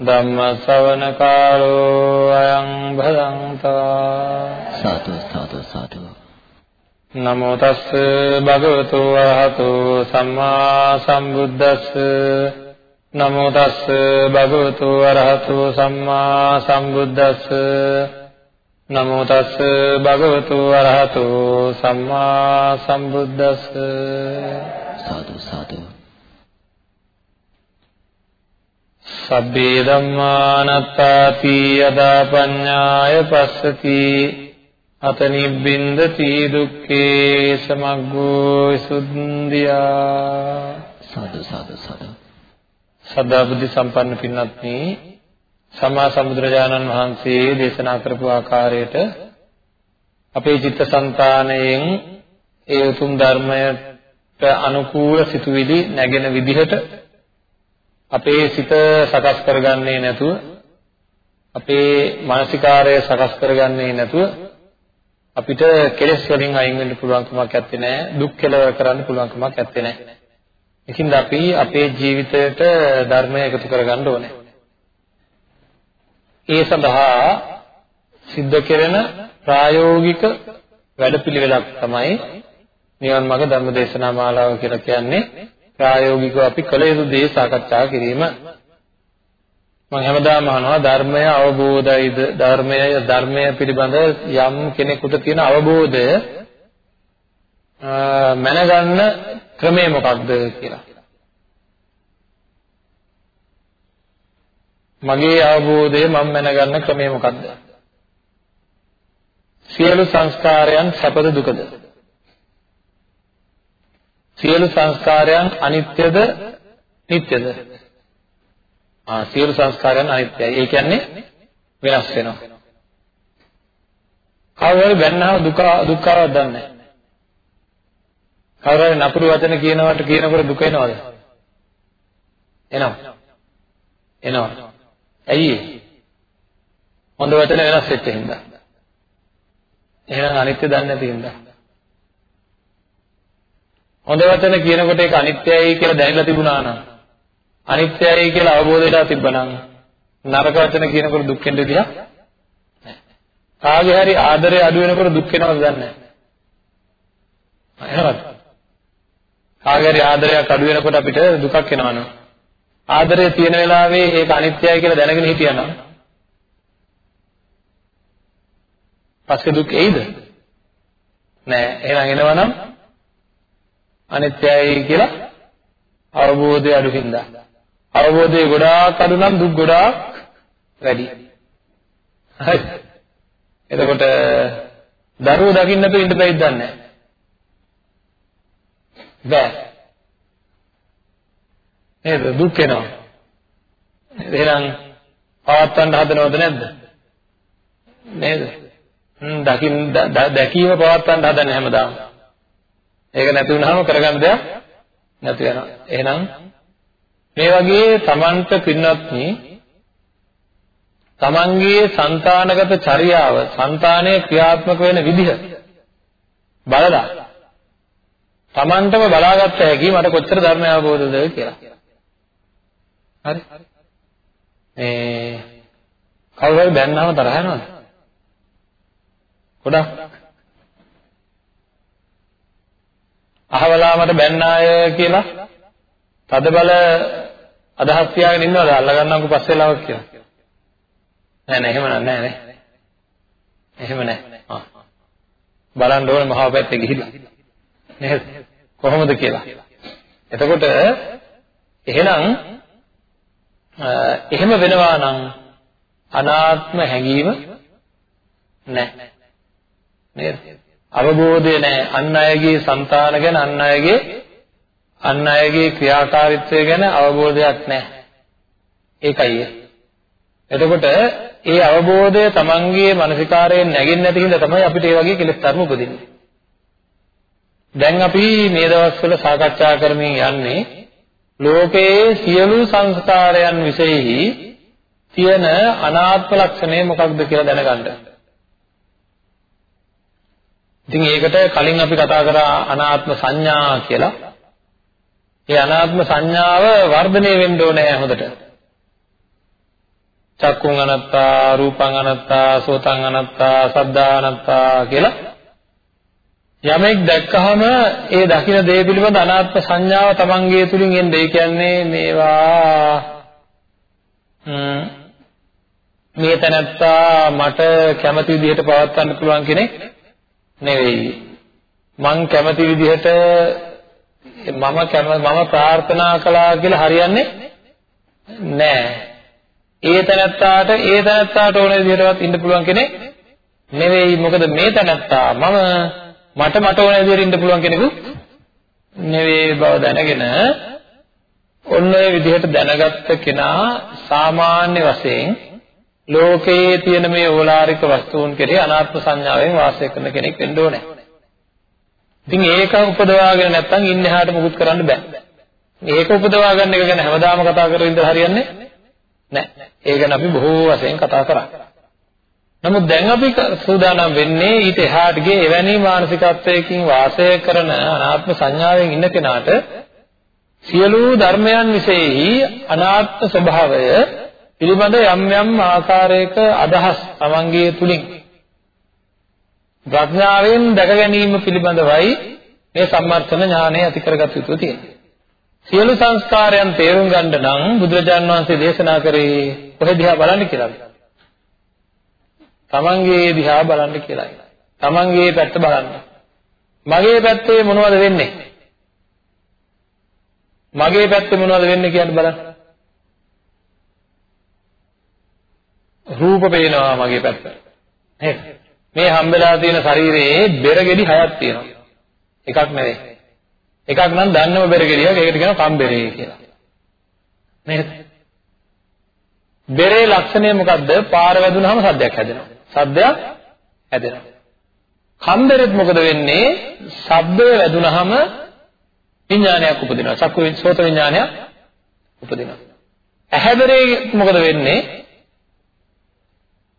ධම්ම ශ්‍රවණ කාලෝ අයං භදංතා සාදු සාදු සාදු නමෝ තස්ස භගවතු වරහතු සම්මා සම්බුද්දස්ස। නමෝ තස්ස භගවතු වරහතු සම්මා සම්බුද්දස්ස। නමෝ තස්ස භගවතු වරහතු සම්මා සම්බුද්දස්ස। සාදු සාදු සබ්බේ ධම්මානත්තාති යදා පඤ්ඤාය පස්සති අත නිබ්බින්දති දුක්ඛේ සමග්ගෝ සුද්ධියා සාදු සාදු සාදු. සදා බුද්ධ සම්පන්න පින්වත්නි සම්මා සම්බුදුරජාණන් වහන්සේ දේශනා කරපු ආකාරයට අපේ චිත්තසංතානයෙන් ඒ උතුම් ධර්මයට අනුකූල සිතුවිලි නැගෙන විදිහට අපේ සිත සකස් කරගන්නේ නැතුව අපේ මානසිකාරය සකස් කරගන්නේ නැතුව අපිට කෙලෙස් වලින් අයින් වෙන්න පුළුවන් කමක් නැත්තේ නෑ. දුක් කෙලවර කරන්න පුළුවන් කමක් නැත්තේ නෑ. ඒකින්ද අපි අපේ ජීවිතයට ධර්මය එකතු කරගන්න ඕනේ. ඒ සඳහා සිද්ධ කෙරෙන ප්‍රායෝගික වැඩපිළිවෙලක් තමයි නිවන් මාර්ග ධර්ම දේශනා මාලාව කියලා කියන්නේ ප්‍රායෝගිකව අපි කළ යුතු දේ සාකච්ඡා කිරීම. මම හැමදාම අහනවා ධර්මය අවබෝධයිද? ධර්මය ධර්මය පිළිබඳ යම් කෙනෙකුට තියෙන අවබෝධය මැනගන්න ක්‍රමය මොකක්ද කියලා. මගේ අවබෝධය මම මැනගන්න ක්‍රමය මොකක්ද? සියලු සංස්කාරයන් සැපද දුකද? සියලු සංස්කාරයන් අනිත්‍යද නිට්ටයද? ආ සියලු සංස්කාරයන් අනිත්‍යයි. ඒ කියන්නේ වෙනස් වෙනවා. කවුරුහරි බැන්නහම දුක දුක්ඛාවක් දන්නේ නැහැ. කවුරුහරි නපුරු වචන කියනවට කියනකොට දුක එනවද? එනවා. එනවා. ඇයි හොඳ වචන වෙනස් වෙච්ච හින්දා. එහෙනම් අනිත්‍ය දන්නේ නැති හින්දා. හොඳ වචන කියනකොට ඒක අනිත්‍යයි කියලා දැනලා තිබුණා නම් අනිත්‍යයි කියලා අවබෝධයට තිබ්බනම් නරක වචන කියනකොට දුක් වෙන්න විදියක් කාගේ හරි ආදරය අඩු වෙනකොට දුක් වෙනවද දන්නේ නැහැ. එහෙමද? කාගේ හරි ආදරයක් අඩු වෙනකොට අපිට දුකක් එනවනේ ආදරය තියෙන වෙලාවේ ඒක අනිත්‍යයි කියලා දැනගෙන හිටියනම් පස්සේ දුක් එයිද? නෑ එහෙනම් එනවනම් අනිත්‍යයි කියලා අවබෝධය අඩු හින්දා. අවබෝධය ගොඩාක් අඩු නම් දුක් ගොඩාක් වැඩි. හරි. එතකොට දරුවෝ දකින්න නැතුව ඉන්න බැයිද දන්නේ බෑ. නේද දුක් එනවා. එහෙනම් පවත්වන්න හදනවද නැද්ද? නේද? හ්ම් දකින් දැකීම පවත්වන්න හදන්නේ හැමදාම. ඒක නැති වුනහම කරගන්න දෙයක් නැති වෙනවා. එහෙනම් මේ වගේ තමන්ට පින්වත් තමන්ගේ సంతానගත චර්යාව, సంతානයේ ක්‍රියාත්මක වෙන විදිහ බලලා තමන්ටම බලාගත්ත හැකි මට කොච්චර ධර්මය අවබෝධද කියලා. හරි? මේ කවුරු හරි බැන්නාම තරහ යනවද? ගොඩක් අහවලා මට බැන්නාය කියලා. තද බල අදහස් තියාගෙන ඉන්නවද? අල්ලගන්නම්කෝ පස්සේ ලාවක් කියලා. නෑ නෑ එහෙම නෑ නෑ එහෙම නෑ. ආ. බලන්න ඕනේ මහා පැත්තේ ගිහිල්ලා. නේද? කොහොමද කියලා. එතකොට එහෙනම් එහෙම වෙනවා නම් අනාත්ම හැඟීම නැහැ නේද? අවබෝධය නැහැ. අන් අයගේ సంతාන ගැන අන් අයගේ අන් අයගේ ක්‍රියාකාරීත්වය ගැන අවබෝධයක් නැහැ. ඒකයි එතකොට ඒ අවබෝධය තමන්ගේ මානසිකාරයෙන් නැගෙන්නේ නැති හින්දා තමයි අපිට ඒ වගේ කෙලෙස් ධර්ම උපදින්නේ. දැන් අපි මේ දවස්වල සාකච්ඡා කරමින් යන්නේ ලෝකයේ සියලු සංස්කාරයන් විශේෂෙහි තියෙන අනාත්ම ලක්ෂණය මොකක්ද කියලා දැනගන්න. ඉතින් ඒකට කලින් අපි කතා කරා අනාත්ම සංඥා කියලා. ඒ අනාත්ම සංඥාව වර්ධනය වෙන්න ඕනේ හොඳට. චක්කුං අනත්තා, රූපං අනත්තා, සෝතං අනත්තා, සද්දා අනත්තා කියලා යමෙක් දැක්කහම ඒ දකින දේ පිළිබඳ අනාත්ම සංඥාව තමන්ගේ තුලින් එන්නේ. ඒ කියන්නේ මේවා මේ තැනත්තා මට කැමති විදිහට පවත්වන්න පුළුවන් කෙනෙක් නෙවෙයි. මං කැමති විදිහට මම කැම මම ප්‍රාර්ථනා කළා කියලා හරියන්නේ නෑ. ඒ තැනත්තාට ඒ තැනත්තාට ඕන විදිහටවත් ඉන්න පුළුවන් කෙනෙක් නෙවෙයි. මොකද මේ තැනත්තා මම මට මට ඕන විදිහට ඉන්න පුළුවන් කෙනෙකු නෙවෙයි බව දැනගෙන ඔන්න ඔය විදිහට දැනගත්ත කෙනා සාමාන්‍ය වශයෙන් ලෝකයේ තියෙන මේ ඕලාරික වස්තුන් කෙරේ අනාත්ම සංඥාවෙන් වාසය කරන කෙනෙක් වෙන්න ඕනේ. ඉතින් ඒක උපදවාගෙන නැත්නම් ඉන්න එහාට මුකුත් කරන්න බෑ. මේක උපදවා ගන්න එක ගැන හැමදාම කතා කරගෙන ඉඳලා හරියන්නේ නැහැ. ඒක ගැන අපි බොහෝ වශයෙන් කතා කරා. නමුත් දැන් අපි සූදානම් වෙන්නේ ඊට එහාට ගිය එවැනි මානසිකත්වයකින් වාසය කරන අනාත්ම සංඥාවෙන් ඉන්න කෙනාට සියලු ධර්මයන් විශේෂයි අනාත්ම ස්වභාවය පිළිබඳ යම් යම් ආකාරයක අදහස් තමන්ගේ තුලින් ප්‍රඥාවෙන් දැක ගැනීම පිළිබඳවයි මේ සම්මර්ථන ඥානය ඇති කරගත යුතු තියෙන්නේ. සියලු සංස්කාරයන් තේරුම් ගන්න නම් බුදුරජාන් වහන්සේ දේශනා කරේ කොහෙ දිහා බලන්න කියලාද? තමන්ගේ දිහා බලන්න කියලායි. තමන්ගේ පැත්ත බලන්න. මගේ පැත්තේ මොනවද වෙන්නේ? මගේ පැත්තේ මොනවද වෙන්නේ කියන්න බලන්න. රූප පේනවා මගේ පැත්ත. නේද? මේ හම්බෙලා තියෙන ශරීරයේ බෙර ගෙඩි හයක් තියෙනවා. එකක් නෙවෙයි. එකක් නම් දන්නම බෙර ගෙඩියක් ඒකට කියනවා කම්බෙරේ කියලා. නේද? බෙරේ ලක්ෂණය මොකද්ද? පාර වැදුනහම සද්දයක් හැදෙනවා. සද්දයක් හැදෙනවා. කම්බෙරෙත් මොකද වෙන්නේ? ශබ්දය වැදුනහම විඥානයක් උපදිනවා. චක්කු සෝත විඥානයක් උපදිනවා. ඇහැබරේ මොකද වෙන්නේ?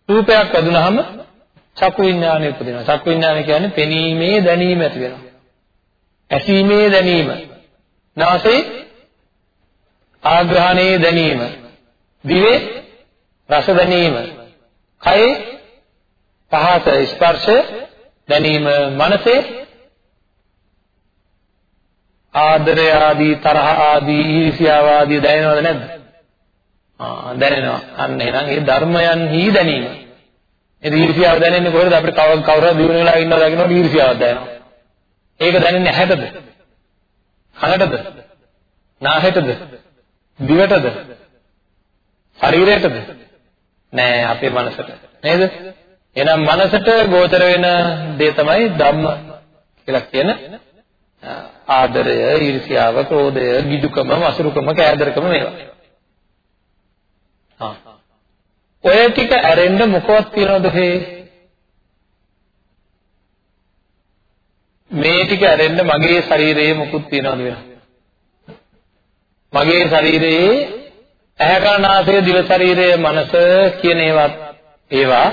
රූපයක් වැදුනහම චක්කු විඥානය උපදිනවා. චක්කු විඥානය කියන්නේ පෙනීමේ දැනීම ඇති වෙනවා. ඇසීමේ දැනීම. නාසයේ ආග්‍රහණයේ දැනීම. දිවේ රස දැනීම. කයේ පහස ස්පර්ශ දැනීම. මනසේ ආදරය ආදී තරහ ආදී ඊර්ෂ්‍යාව ආදී දැනෙනවද නැද්ද? ආ දැනෙනවා. අන්න එහෙනම් ඒ ධර්මයන්හි දැනීම. ඒ ඊර්ෂ්‍යාව දැනෙන්නේ කොහෙද? අපිට කවර කවුරු දිනු වෙලා ඉන්නවා දකින්නකොට ඊර්ෂ්‍යාවක් දැනෙනවා. ඒක දැනෙන්නේ ඇහැටද? කනටද? නාසයටද? දිවටද? ශරීරයටද? නෑ අපේ මනසට. නේද? එහෙනම් මනසට ගෝචර වෙන දේ තමයි ධම්ම කියලා කියන ආදරය, ඊර්ෂ්‍යාව, ක්‍රෝධය, ගිජුකම, වසුරුකම, කෑදරකම මේවා. ආ. ඔය ටික ඇරෙන්න මොකවත් තියනවද හේ? මේ ටික ඇරෙන්න මගේ ශරීරයේ මොකුත් තියනවද වෙන? මගේ ශරීරයේ ඇහැ කන නාසය දිව ශරීරය මනස කියන ඒවත් ඒවා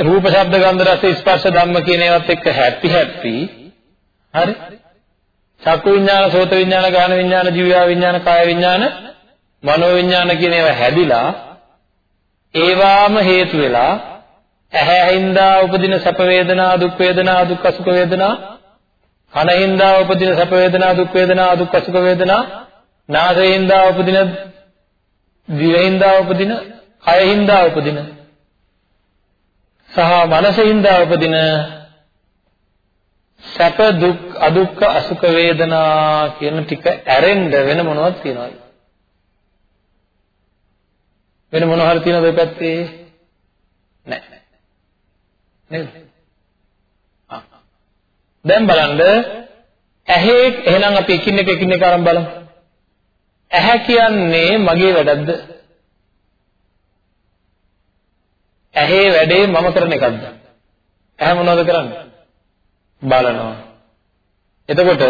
රූප ශබ්ද ගන්ධ රස ස්පර්ශ ධම්ම කියන ඒවාත් එක්ක හැපි හැපි හරි? චක්කු විඥාන, සෝත විඥාන, ගාන විඥාන, ජීව විඥාන, කාය විඥාන, මනෝ විඥාන කියන ඒවා හැදිලා ඒවාම හේතු වෙලා ඇහැහින්දා උපදින සැප වේදනා, දුක් වේදනා, දුක්ඛ සුඛ වේදනා, කනින්දා උපදින සැප වේදනා, දුක් වේදනා, දුක්ඛ සුඛ වේදනා, නාසයෙන්දා උපදින දිවෙන්දා උපදින, කයෙන්දා උපදින සහ මනසින්දා උපදින සැප දුක් අදුක්ඛ අසුඛ වේදනා කියන ටික ඇරෙන්න වෙන මොනවද තියනවද? වෙන මොනව හරි තියනවද ඔය පැත්තේ නැහැ නේද දැන් බලන්න ඇහි එහෙනම් අපි එකින් එක එකින් එක අරන් බලමු ඇහැ කියන්නේ මගේ වැඩක්ද ඇහි වැඩේ මම කරන එකක්ද? ඇහැ මොනවද කරන්නේ? බලනවා. එතකොට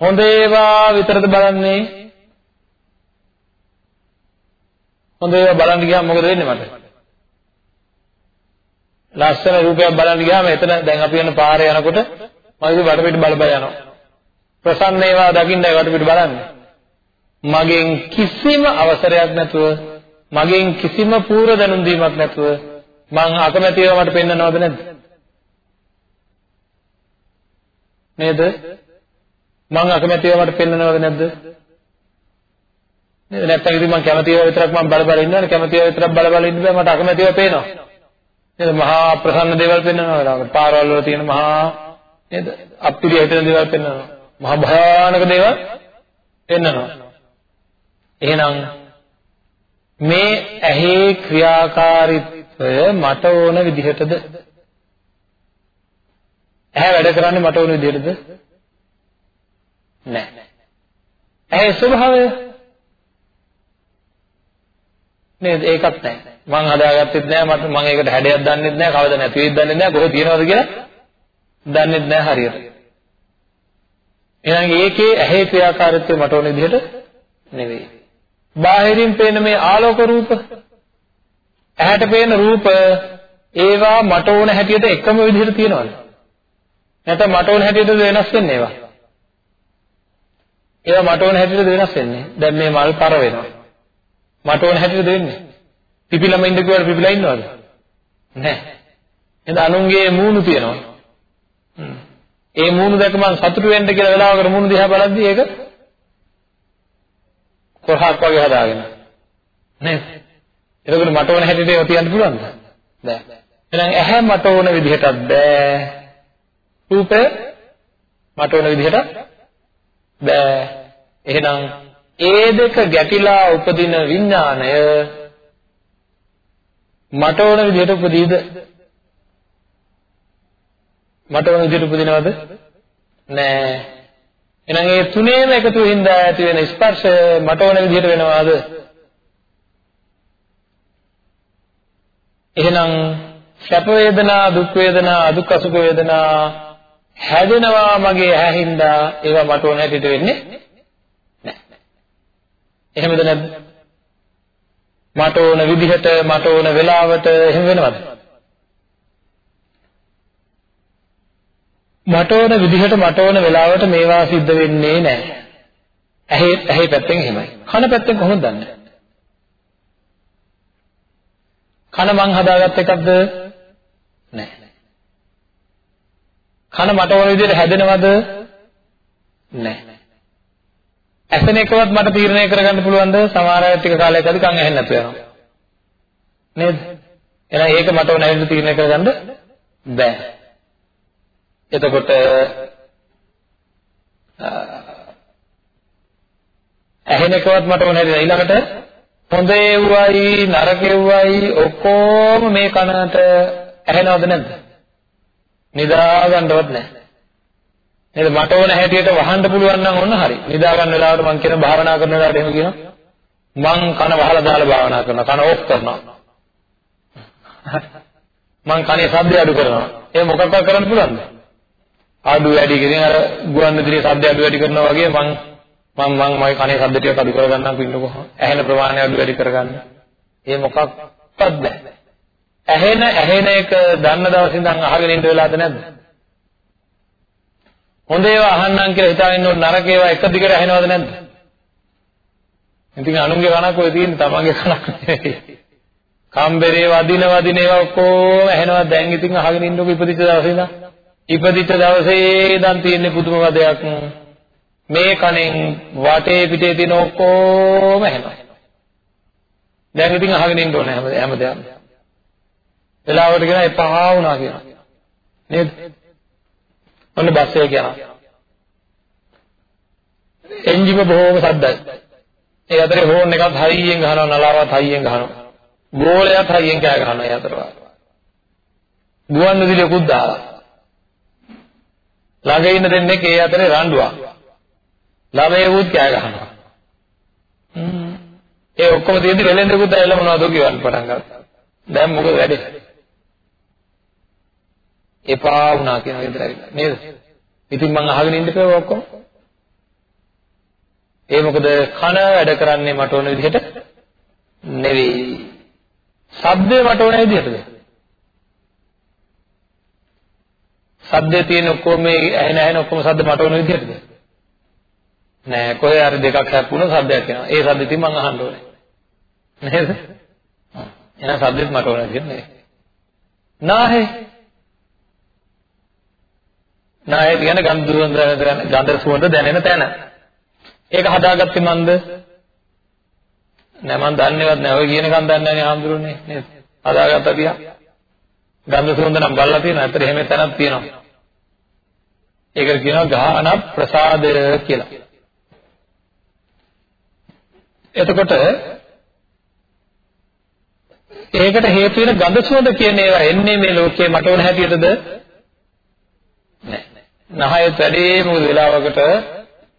හොඳ ඒවා විතරද බලන්නේ? හොඳ ඒවා බලන්න ගියාම මොකද වෙන්නේ මට? ලස්සන රූපයක් බලන්න ගියාම එතන දැන් අපි යන පාරේ යනකොට මගේ වටපිට බල බල යනවා. ප්‍රසන්න ඒවා දකින්නයි වටපිට බලන්නේ. මගෙන් කිසිම අවසරයක් නැතුව මගෙන් කිසිම පූර්ව දැනුම් දීමක් නැතුව මං අකමැති ඒවා මට පෙන්වනවද නැද්ද? නේද? මං අකමැති ඒවා මට පෙන්වනවද නැද්ද? නේද? නැත්නම් ඉතින් මං කැමති ඒවා විතරක් මං බල බල ඉන්නවනේ කැමති ඒවා විතරක් බල බල ඉන්න බෑ මට අකමැති ඒවා පේනවා. නේද? මහා ප්‍රසන්න දේවල් පෙන්වනවා වෙලාවකට. පාරවල් වල තියෙන මහා නේද? අප්පිරිය හිතෙන දේවල් පෙන්වනවා. මහා භයානක දේවල් පෙන්වනවා. එහෙනම් මේ ඇහි ක්‍රියාකාරීත්වය මට ඕන විදිහටද ඇහැ වැඩ කරන්නේ මට ඕන විදිහටද නැහැ ඇහි ස්වභාවය නේද? ඒකත් නැහැ. මං හදාගත්තෙත් නැහැ මට මං ඒකට හැඩයක් දන්නෙත් නැහැ කවද නැති වෙයිද දන්නෙත් නැහැ කොහෙද තියෙනවද කියලා දන්නෙත් නැහැ හරියට. එහෙනම් ඒකේ ඇහි ක්‍රියාකාරීත්වය මට ඕන විදිහට නෙවෙයි. බාහිරින් පේන මේ ආලෝක රූප ඇහැට පේන රූප ඒවා මට ඕන හැටියට එකම විදිහට තියෙනවද? නැත්නම් මට ඕන හැටියට වෙනස් වෙන්නේ ඒවා? ඒවා මට ඕන හැටියට වෙනස් වෙන්නේ. දැන් මේ මල් පර වෙනවා. මට ඕන හැටියට වෙන්නේ පිපිලම ඉන්න කිව්වට පිපිලා ඉන්නවද? නැහැ. එහෙනම් අනුන්ගේ මූණු තියෙනවා. ඒ මූණු දැක මම සතුටු වෙන්න කියලා වෙලාවකට මූණු දිහා බලද්දී ඒක කොහක් වගේ හදාගෙන. නේද? එතකොට මට ඕන හැටියට ඒවා තියන්න පුළුවන්ද? බෑ. එහෙනම් ඇහැ මට ඕන විදිහටත් බෑ. රූපය මට ඕන විදිහට බෑ. එහෙනම් ඒ දෙක ගැටිලා උපදින විඥාණය මට ඕන විදිහට උපදීද මට ඕන විදිහට උපදිනවද නෑ එහෙනම් ඒ තුනේම එකතු වෙනින්ද ඇති වෙන ස්පර්ශය මට ඕන විදිහට වෙනවාද? එහෙනම් සැප වේදනා, දුක් වේදනා, දුක් අසුඛ වේදනා හැදෙනවා මගේ ඇහිඳා ඒවා මට ඕන හැටියට වෙන්නේ නැහැ. එහෙමද නැද්ද? මට ඕන විදිහට, මට ඕන වෙලාවට එහෙම වෙනවද? මට ඕන විදිහට මට ඕන වෙලාවට මේවා සිද්ධ වෙන්නේ නැහැ. ඇහි ඇහි පැත්තෙන් එහෙමයි. කන පැත්තෙන් කොහොමද දන්නේ? කන මං හදාගත්ත එකක්ද? නැහැ. කන මට ඕන විදිහට හැදෙනවද? නැහැ. ඇසෙන එකවත් මට තීරණය කරගන්න පුළුවන්ද? සමහර අය ටික කාලයකදී කන් ඇහෙන්නේ නැතුව යනවා. නේද? එහෙනම් ඒක මට ඕන හැටියට තීරණය කරගන්න බෑ. එතකොට ඇහෙන එකවත් මට ඕන හැටියට ඊළඟට හොඳ ඒවයි නරක ඒවයි ඔක්කොම මේ කනට ඇහෙනවද නැද්ද? නිදා ගන්නවත් නැහැ. නේද මට ඕන හැටියට වහන්න පුළුවන් නම් ඔන්න හරි. නිදා ගන්න වෙලාවට මම කියන භාවනා කරන වෙලාවට එහෙම කියනවා. මං කන වහලා දාලා භාවනා කරනවා. කන ඕෆ් කරනවා. මං කනේ ශබ්දය අඩු කරනවා. ඒ මොකක්ද කරන්න පුළුවන්ද? අඩු වැඩි කියන අර ගුවන් විදුලියේ ශබ්ද අඩු වැඩි කරනවා වගේ මං මං මං මගේ කනේ ශබ්ද ටික අඩු කරගන්නම් පින්නකො ඇහෙන ප්‍රමාණය අඩු වැඩි කරගන්න. ඒ මොකක්වත් බෑ. ඇහෙන ඇහෙන එක දන්න දවස් ඉඳන් අහගෙන ඉන්න වෙලාවද නැද්ද? හොඳ ඒවා අහන්නම් කියලා හිතාගෙන ඉන්නොත් නරක ඒවා එක දිගට ඇහෙනවද නැද්ද? ඉතින් අනුන්ගේ කනක් ඔය තියෙන්නේ තමන්ගේ කනක් නෙවෙයි. කම්බරේ වදින වදින ඒවා ඔක්කොම ඇහෙනවා දැන් ඉතින් අහගෙන ඉන්නකො ඉපදිච්ච දවසේ ඉඳන් ඉපදිච්ච දවසේ ඉඳන් තියෙන පුදුම වදයක් මේ කණෙන් වටේ පිටේ තියෙන ඔක්කොම ඇහෙනවා. දැන් ඉතින් අහගෙන ඉන්න ඕනේ හැම හැමදේම. වෙලාවට කියන එපා වුණා කියලා. නේද? ඔන්න බස් එක යනවා. එන්ජිම බොහොම සද්දයි. ඒ අතරේ හෝන් එකත් හයියෙන් ගහනවා නලාවත් හයියෙන් ගහනවා. ගෝලයක් හයියෙන් කෑ ගහනවා ඒ අතරවා. ගුවන් විදුලියකුත් දාලා. ළඟ ඉන්න දෙන්නෙක් ඒ අතරේ රණ්ඩුවක්. ළමයෙකුත් කෑ ගහනවා. ඒ ඔක්කොම තියෙද්දි වෙලෙන්දෙකුත් ඇවිල්ලා මොනවද කියවන්න පටන් ගත්තා. දැන් මොකද වැඩේ? එපා වුණා කියන විදිහට ඇවිල්ලා නේද? ඉතින් මං අහගෙන ඉන්න බෑ ඔක්කොම. ඒ මොකද කන වැඩ කරන්නේ මට ඕන විදිහට නෙවෙයි. ශබ්දේ මට ඕන විදිහටද? ශබ්දේ තියෙන ඔක්කොම මේ ඇහෙන ඇහෙන ඔක්කොම ශබ්ද මට ඕන විදිහටද? නෑ කොහේ හරි දෙකක් හැප්පුණොත් ශබ්දයක් එනවා. ඒ ශබ්දෙ ඉතින් මං අහන්න ඕනේ. නේද? එහෙනම් ශබ්දෙත් මට ඕන විදිහට නෙවෙයි. නාහේ නාහේ කියන්නේ ගන්ධ සුවඳ ගන්ධ සුවඳ දැනෙන තැන. ඒක හදාගත්තේ මන්ද? නෑ මන් දන්නේවත් නෑ. ඔය කියනකම් දන්නේ නෑනේ ආම්දුරුනේ නේද? හදාගත්තා තියා. ගන්ධ සුවඳ නම් බලලා තියෙනවා. ඇත්තට එහෙම තැනක් තියෙනවා. ඒකට කියනවා ගාහන ප්‍රසාදය කියලා. එතකොට ඒකට හේතු වෙන ගඳ සුවඳ කියන ඒවා එන්නේ මේ ලෝකේ මට ඕන හැටියටද? නෑ. නහයත් වැඩේ මොකද වෙලාවකට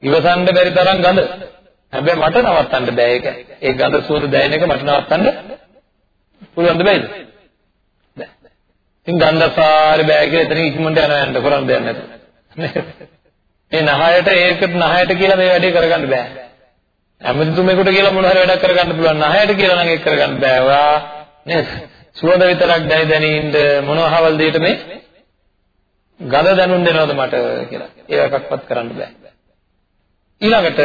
ඉවසන්න බැරි තරම් ගඳ. හැබැයි මට නවත්තන්න බෑ ඒක. ඒ ගඳ සුවඳ දැනෙන එක මට නවත්තන්න පුළුවන්ද බැයිද? බෑ. ඉතින් ගන්ධසාරේ බෑ කියලා එතන ඉක්මනට යනවා යන්න කරන්න දෙයක් නැතුව. මේ නහයට ඒකට නහයට කියලා මේ වැඩේ කරගන්න බෑ. ඇමතිතුමෙකුට කියලා මොන හරි වැඩක් කරගන්න පුළුවන් නහයට කියලා නම් ඒක කරගන්න බෑ. ඔයා නේද? සුවඳ විතරක් දැනි දැනි ඉන්න මොනවහවල් දෙයට මේ ගඳ දැනුම් දෙනවද මට කියලා. ඒ එකක්වත් කරන්න බෑ. ඊළඟට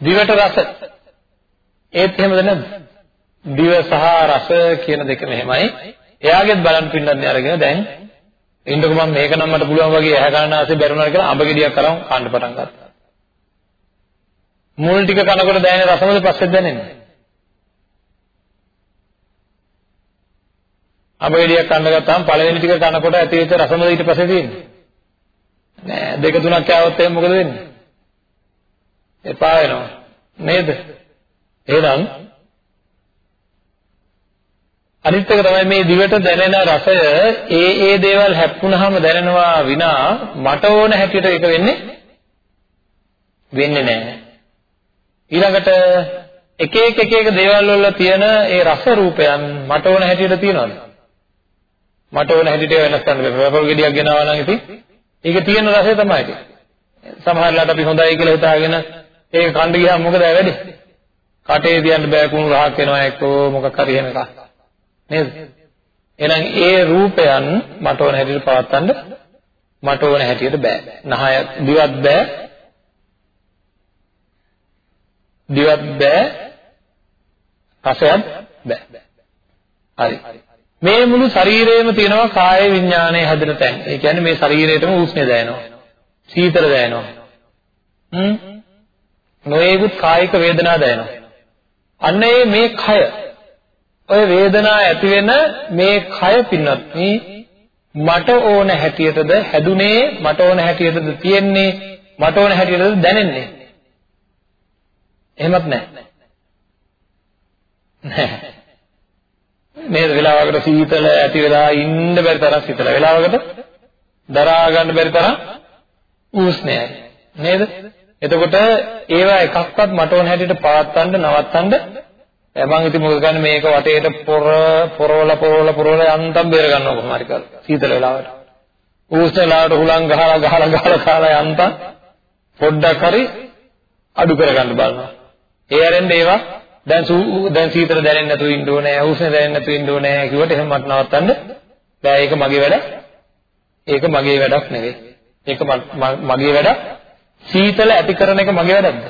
දිවට රස ඒත් එහෙමද නැද්ද? දිව සහ රස කියන දෙක මෙහෙමයි. එයාගෙත් බලන්න පින්නන්නේ අරගෙන දැන් ඉන්නකො මම මේක නම් මට පුළුවන් වගේ ඇහැ ගන්න ආසේ බැරුණා කියලා අඹ ගෙඩියක් අරන් කන්න පටන් ගත්තා. මුල් ටික කනකොට දැනෙන රසමද පස්සෙත් දැනෙන්නේ. අඹ ගෙඩියක් කන්න ගත්තාම පළවෙනි ටික කනකොට ඇති වෙච්ච රසමද ඊට පස්සේ තියෙන්නේ. නෑ දෙක තුනක් කෑවොත් එහෙනම් මොකද වෙන්නේ? එපා වෙනවා. නේද? එහෙනම් අනිත් එක තමයි මේ දිවට දැනෙන රසය ඒ ඒ දේවල් හැප්පුණාම දැනෙනවා විනා මට ඕන හැටියට ඒක වෙන්නේ වෙන්නේ නැහැ. ඊළඟට එක එක එක එක දේවල් වල තියෙන ඒ රස රූපයන් මට ඕන හැටියට තියනවාද? මට ඕන හැටියට වෙනස් කරන්න බෑ. පෙපර් ගෙඩියක් ගෙනාවා නම් ඉතින් ඒක තියෙන රසය තමයි ඒක. සමහරවිට අපි හොඳයි කියලා හිතාගෙන ඒක කන්න ගියාම මොකද වෙන්නේ? කටේ තියන්න බෑ කුණු රහක් වෙනවා එක්කෝ මොකක් හරි එහෙම එකක්. නේද? එහෙනම් ඒ රූපයන් මට ඕන හැටියට පවත්වන්න මට ඕන හැටියට බෑ. නහය දිවත් බෑ. දිවත් බෑ. රසයත් බෑ. හරි. මේ මුළු ශරීරයේම තියෙනවා කාය විඥානයේ හැදෙන තැන්. ඒ කියන්නේ මේ ශරීරයටම උෂ්ණය දැනෙනවා. සීතල දැනෙනවා. හ්ම්. නොයේකුත් කායික වේදනා දැනෙනවා. අන්න ඒ මේ කය ඔය වේදනා ඇති වෙන මේ කය පින්නත් මට ඕන හැටියටද හැදුනේ මට ඕන හැටියටද තියෙන්නේ මට ඕන හැටියටද දැනෙන්නේ එහෙමත් නැහැ නැහැ නේද වෙලාවකට සීතල ඇති වෙලා ඉන්න බැරි තරම් සීතල. වෙලාවකට දරා ගන්න බැරි තරම් උෂ්ණයයි නේද? එතකොට ඒවා එකක්වත් මට ඕන හැටියට පවත්වන්න නවත්තන්න මම ඉතින් මොකද කරන්නේ? මේක වටේට පොර පොරවල පොරවල පොරවල යන්තම් බේර ගන්නවා කොහොම හරි කරලා සීතල වෙලාවට. උෂ්ණ වෙලාවට හුලං ගහලා ගහලා ගහලා ගහලා යන්තම් පොඩ්ඩක් හරි අඩු කරගන්න බලනවා. ඒ ආරෙන්ද ඒවා දැන් දැන් සීතල දැනෙන්නේ නැතුව ඉන්න ඕනේ උෂ්ණ දැනෙන්නේ නැතුව ඉන්න ඕනේ කිව්වට එහෙම මට නවත්තන්න බෑ. ඒක මගේ වැඩ. ඒක මගේ වැඩක් නෙවෙයි. ඒක මගේ වැඩ සීතල ඇති කරන එක මගේ වැඩක්ද?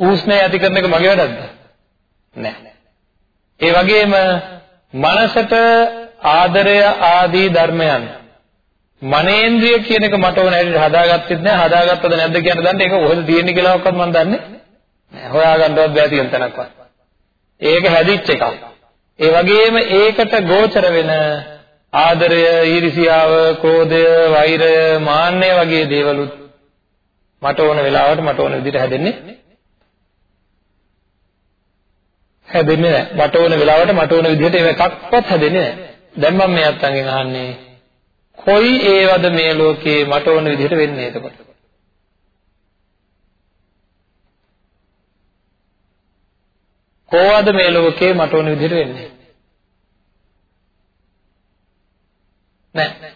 උෂ්ණය ඇති කරන එක මගේ වැඩක්ද? නැහැ. ඒ වගේම මනසට ආදරය ආදී ධර්මයන් මනේන්ද්‍රිය කියන එක මට ඕන හැටියට හදාගත්තෙත් නැහැ හදාගත්තද නැද්ද කියන දන්නේ. ඒක කොහෙද තියෙන්නේ කියලාවත් මම දන්නේ. නැහැ හොයාගන්නවත් බැහැ තියෙන තැනක්වත් ඒක හැදිච්ච එකක් ඒ වගේම ඒකට ගෝචර වෙන ආදරය ඊර්ෂියාව ක්‍රෝධය වෛරය මාන්නය වගේ දේවලුත් මට ඕන වෙලාවට මට ඕන විදිහට හැදෙන්නේ හැදෙන්නේ නැහැ. මට ඕන වෙලාවට මට ඕන විදිහට ඒව එකක්වත් හැදෙන්නේ නැහැ. දැන් මම මේ අත්තන්ගෙන් අහන්නේ කොයි ඒවද මේ ලෝකේ මට ඕන විදිහට වෙන්නේ එතකොට? කොහොමද මේ ලෝකේ මට ඕන විදිහට වෙන්නේ? නැහැ.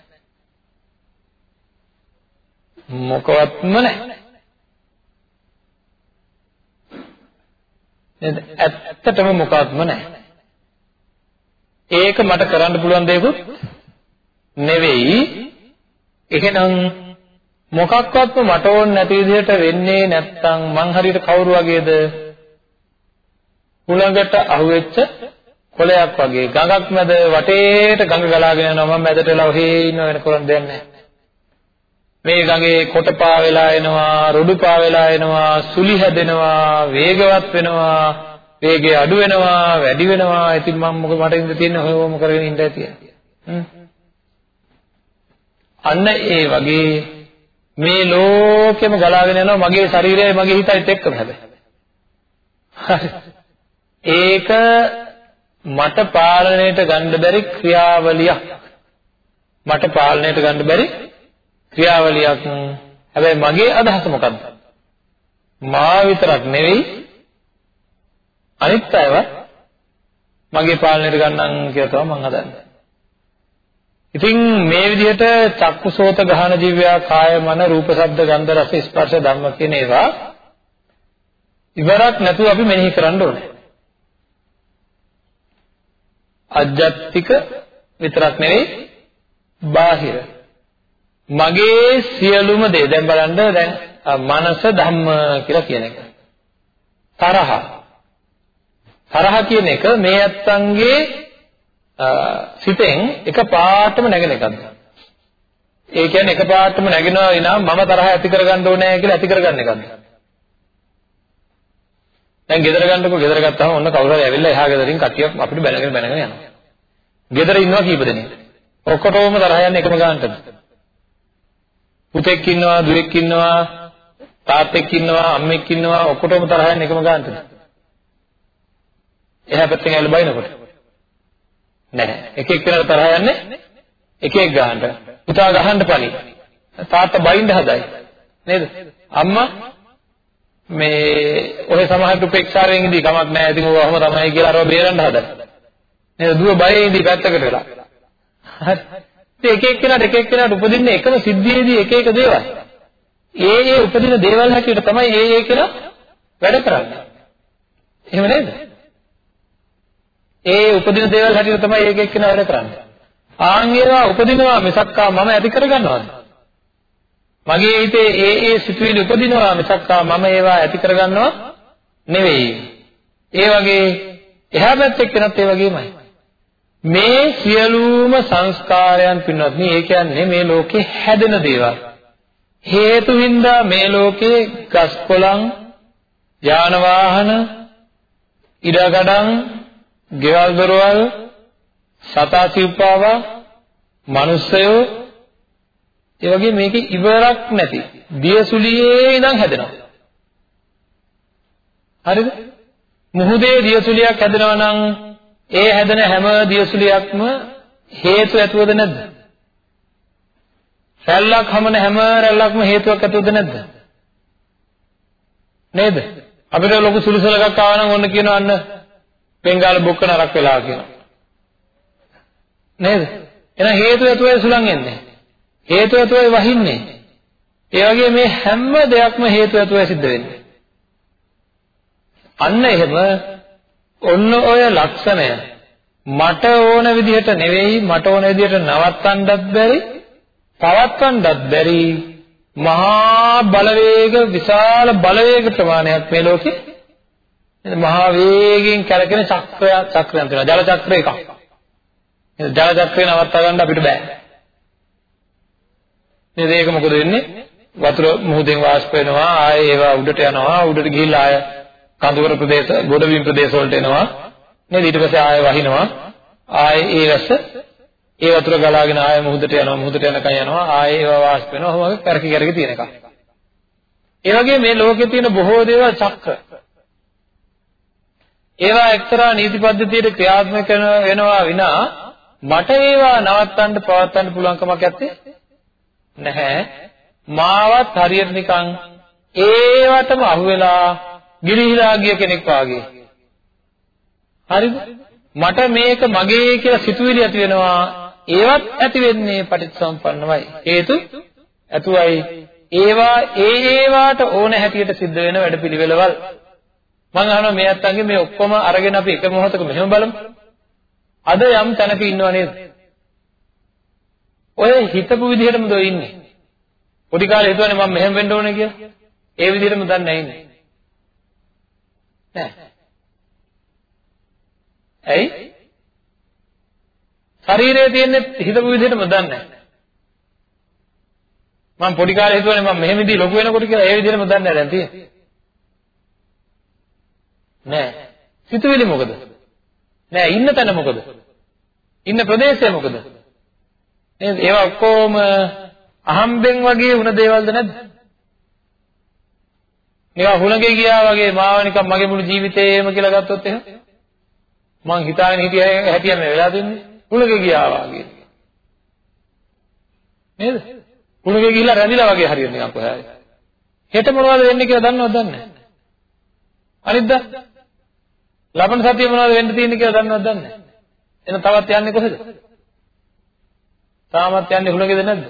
මොකවත්ම නැහැ. නේද? ඇත්තටම මොකවත්ම නැහැ. ඒක මට කරන්න පුළුවන් දෙයක්වත් නෙවෙයි. එහෙනම් මොකක්වත්ම මට ඕන නැති විදිහට වෙන්නේ නැත්තම් මං හරියට කවුරු වගේද? හුලඟට අහුවෙච්ච කොළයක් වගේ ගඟක් මැද වටේට ගඟ ගලාගෙන යනවා මම මැදට වෙලා ඔහේ ඉන්න වෙන කරන් දෙයක් නැහැ. මේ ගඟේ කොට පා වෙලා එනවා, රොඩු පා වෙලා එනවා, සුලි හැදෙනවා, වේගවත් වෙනවා, වේගය අඩු වෙනවා, වැඩි වෙනවා. ඉතින් මම මොකද මට ඉඳ තියෙන්නේ ඔයවම කරගෙන ඉඳ ඇති. අන්න ඒ වගේ මේ ලෝකෙම ගලාගෙන යනවා මගේ ශරීරයයි මගේ හිතයිත් එක්කම හැබැයි. හරි. ඒක මට පාලනයට ගන්න බැරි ක්‍රියාවලියක්. මට පාලනයට ගන්න බැරි ක්‍රියාවලියක්. හැබැයි මගේ අදහස මොකද්ද? මා විතරක් නෙවෙයි අනිත් අයව මගේ පාලනයට ගන්නම් කියලා තමයි මම හදන්නේ. ඉතින් මේ විදිහට චක්කුසෝත ගහන දිව්‍යා කාය මන රූප ශබ්ද ගන්ධ රස ස්පර්ශ ධම්ම කියන ඒවා ඉවරක් නැතුව අපි මෙනෙහි කරන්න ඕනේ. අජ්ජත්තික විතරක් නෙවෙයි බාහිර. මගේ සියලුම දේ. දැන් බලන්න දැන් මනස ධම්ම කියලා කියන එක. තරහ. තරහ කියන එක මේ ඇත්තන්ගේ සිතෙන් එක පාටම නැගෙන එකක්ද ඒ කියන්නේ එක පාටම නැගෙනවා විනා මම තරහ ඇති කරගන්න ඕනේ කියලා ඇති කරගන්න එකක්ද දැන් ගෙදර ගන්නකො ගෙදර ගත්තාම ඔන්න කවුරු හරි ඇවිල්ලා එහා ගෙදරින් කට්ටියක් අපිට බැනගෙන බැනගෙන යනවා. ගෙදර ඉන්නවා කීප දෙනෙක්. ඔක්කොටම තරහ යන්නේ එකම ගානටද? පුතෙක් ඉන්නවා, දුවෙක් ඉන්නවා, තාත්තෙක් ඉන්නවා, අම්මෙක් ඉන්නවා ඔක්කොටම තරහ යන්නේ එකම ගානටද? එහා පැත්තෙන් ඇවිල්ලා බයිනකොට. නැහැ. එක එක්කෙනාට තරහ යන්නේ එක එක ගානට. පුතා ගහන්න පණි. තාත්තා බයින්ද හදයි. නේද? අම්මා මේ ඔය සමහරට උපේක්ෂාවෙන් ඉඳී කමක් නැහැ. ඉතින් ඕවම තමයි කියලා අරව බේරන්න හදලා. නේද? දුව බයේ ඉඳී පැත්තකට වෙලා. හරි. ඉතින් එක එක්කෙනාට එක එක්කෙනාට උපදින්න එකම සිද්ධියේදී එක එක දේවල්. ඒ ඒ උපදින දේවල් හැටියට තමයි ඒ ඒ කියලා වැඩ කරන්නේ. එහෙම නේද? ඒ උපදින දේවල් හැටියට තමයි එක එක්කෙනා වැඩ කරන්නේ. ආන් ඒවා උපදිනවා මිසක්කා මම ඇති කරගන්නවද? මගේ හිතේ ඒ ඒ සිතුවිලි උපදිනවා මිසක්කා මම ඒවා ඇති කරගන්නවා නෙවෙයි. ඒ වගේ එහා පැත්තේ කෙනත් ඒ වගේමයි. මේ සියලුම සංස්කාරයන් පින්වත්නි ඒ කියන්නේ මේ ලෝකේ හැදෙන දේවල්. හේතු වින්දා මේ ලෝකේ ගස් කොළන්, යාන වාහන, ඉඩකඩම්, ගෙවල් දොරවල්, සතා සිව්පාවා, මිනිස්සයෝ ඒ වගේ මේකේ ඉවරක් නැති දියසුලියේ ඉඳන් හැදෙනවා. හරිද? මුහුදේ දියසුලියක් හැදෙනවා නම් ඒ හැදෙන හැම දියසුලියක්ම හේතු ඇතුවද නැද්ද? රැල්ලක් හමන හැම රැල්ලක්ම හේතුවක් ඇතුවද නැද්ද? නේද? අපිට ලොකු සුළුසලකක් ආව නම් ඔන්න කියනවා අන්න බෙන්ගාල බොක්ක නරක් වෙලා කියනවා. නේද? එහෙනම් හේතු ඇතුවයි සුළං එන්නේ. හේතු ඇතුවයි වහින්නේ. ඒ වගේ මේ හැම දෙයක්ම හේතු ඇතුවයි සිද්ධ වෙන්නේ. අන්න එහෙම ඔන්න ඔය ලක්ෂණය මට ඕන විදිහට නෙවෙයි මට ඕන විදිහට නවත්තන්නත් බැරි පවත්වන්නත් බැරි මහා බලවේග විශාල බලවේග ප්‍රමාණයක් මේ ලෝකේ මහා වේගයෙන් කැරකෙන චක්‍රය චක්‍රයන් තියෙනවා ජල චක්‍ර එකක්. ජල චක්‍රය නවත්තා ගන්න අපිට බෑ. නේද? ඒක මොකද වෙන්නේ? වතුර මුහුදෙන් වාෂ්ප වෙනවා ආයේ ඒවා උඩට යනවා. උඩට ගිහිල්ලා ආය කඳුකර ප්‍රදේශ ගොඩබිම් ප්‍රදේශ වලට එනවා. නේද? ඊට පස්සේ ආය වහිනවා. ආයේ ඒ රස ඒ වතුර ගලාගෙන ආය මුහුදට යනවා. මුහුදට යනකන් යනවා. ආයේ ඒවා වාෂ්ප වෙනවා. ඔහොම වගේ කරකි කරකි තියෙන එකක්. ඒ වගේ මේ ලෝකේ තියෙන බොහෝ දේවල් චක්‍ර. ඒවා එක්තරා නීති පද්ධතියට ක්‍රියාත්මක වෙනවා විනා මට ඒවා නවත්තන්න පවත්වන්න පුළුවන් කමක් නැත්තේ නැහැ. මාවත් හරියට නිකන් ඒවටම අහු වෙලා ගිලිහිලා ගිය කෙනෙක් වාගේ. හරිද? මට මේක මගේ කියලා සිතුවිලි ඇති වෙනවා. ඒවත් ඇති වෙන්නේ පටිච්චසමුප්පන්නමයි. හේතු ඇතුවයි ඒවා ඒ ඒවාට ඕන හැටියට සිද්ධ වෙන වැඩපිළිවෙලවල් මම අහනවා මේ අත්තන්ගේ මේ ඔක්කොම අරගෙන අපි එක මොහොතක මෙහෙම බලමු. අද යම් තැනක ඉන්නව නේද? ඔය හිතපු විදිහටමද ඔය ඉන්නේ? පොඩි කාලේ හිතුවනේ මම මෙහෙම වෙන්න ඕනේ කියලා. ඒ විදිහටම දන්නේ නැහැ ඉන්නේ. නෑ. ඇයි? ශරීරයේ තියෙන හිතපු විදිහටම දන්නේ නැහැ. මම පොඩි කාලේ හිතුවනේ මම මෙහෙම ඉදී ලොකු වෙනකොට කියලා ඒ විදිහටම දන්නේ නැහැ දැන් තියෙන්නේ. නෑ. සිතුවිලි මොකද? නෑ ඉන්න තැන මොකද? ඉන්න ප්‍රදේශය මොකද? නේද? ඒවා ඔක්කොම අහම්බෙන් වගේ වුණ දේවල්ද නැද්ද? මේවා හුණගේ ගියා වගේ මාව නිකන් මගේ මුළු ජීවිතේම කියලා ගත්තොත් එහෙම මං හිතාගෙන හිටිය හැටිය මේ වෙලා දෙන්නේ හුණගේ ගියා වගේ නේද? හුණගේ ගිහිල්ලා රැඳිලා වගේ හරියට නිකන් කොහේ හරි. හෙට මොනවද වෙන්නේ කියලා දන්නවද දන්නේ නැහැ. අනිද්දා ලබන සතිය මොනවද වෙන්න තියෙන්නේ කියලා දන්නවද දන්නේ නැහැ. එහෙනම් තවත් යන්නේ කොහෙද? තාමත් යන්නේ හුණගේද නැද්ද?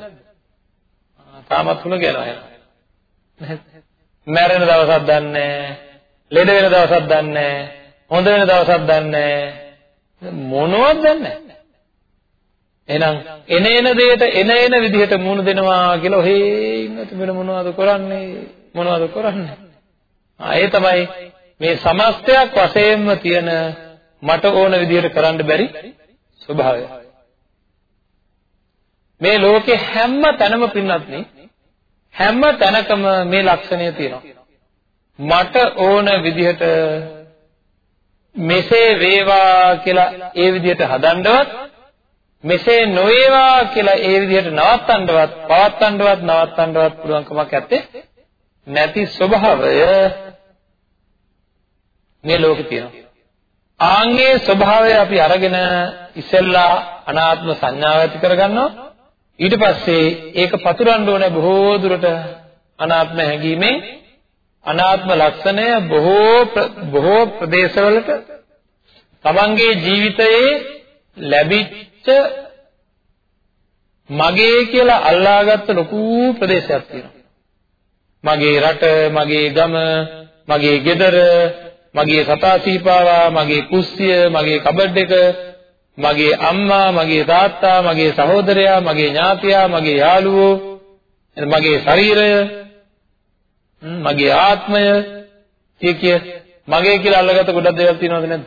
තාමත් හුණග යනවා එහෙනම්. මැරෙන දවසක් දන්නේ නැහැ. ලෙඩ වෙන දවසක් දන්නේ නැහැ. හොඳ වෙන දවසක් දන්නේ නැහැ. මොනවද දන්නේ නැහැ. එහෙනම් එන එන දෙයට එන එන විදිහට මුණ දෙනවා කියලා ඔහේ ඉන්නත් වෙන මොනවද කරන්නේ? මොනවද කරන්නේ? ආ ඒ තමයි මේ සමස්තයක් වශයෙන්ම තියෙන මට ඕන විදිහට කරන්න බැරි ස්වභාවය. මේ ලෝකේ හැම තැනම පින්නත් හැම තැනකම මේ ලක්ෂණය තියෙනවා. මට ඕන විදිහට මෙසේ වේවා කියලා ඒ විදිහට හදන්නවත් මෙසේ නොවේවා කියලා ඒ විදිහට නවත්තන්නවත් පවත්තන්නවත් නවත්තන්නවත් පුළුවන් කමක් නැත්තේ නැති ස්වභාවය මේ ලෝකේ තියෙනවා. ආන්ගේ ස්වභාවය අපි අරගෙන ඉස්සෙල්ලා අනාත්ම සංඥාව ඇති කරගන්නවා. ඊට පස්සේ ඒක පතුරවන්න ඕනේ බොහෝ දුරට අනාත්ම හැඟීමෙන් අනාත්ම ලක්ෂණය බොහෝ බොහෝ ප්‍රදේශවලට තමන්ගේ ජීවිතයේ ලැබිච්ච මගේ කියලා අල්ලාගත්ත ලොකු ප්‍රදේශයක් තියෙනවා. මගේ රට, මගේ ගම, මගේ ගෙදර, මගේ සතා සීපාවා, මගේ කුස්සිය, මගේ කබඩ් එක, මගේ අම්මා, මගේ තාත්තා, මගේ සහෝදරයා, මගේ ඥාතියා, මගේ යාළුවෝ, මගේ ශරීරය, මගේ ආත්මය, කිය කිය මගේ කියලා අල්ලගත්ත ගොඩක් දේවල් තියෙනවද නැද්ද?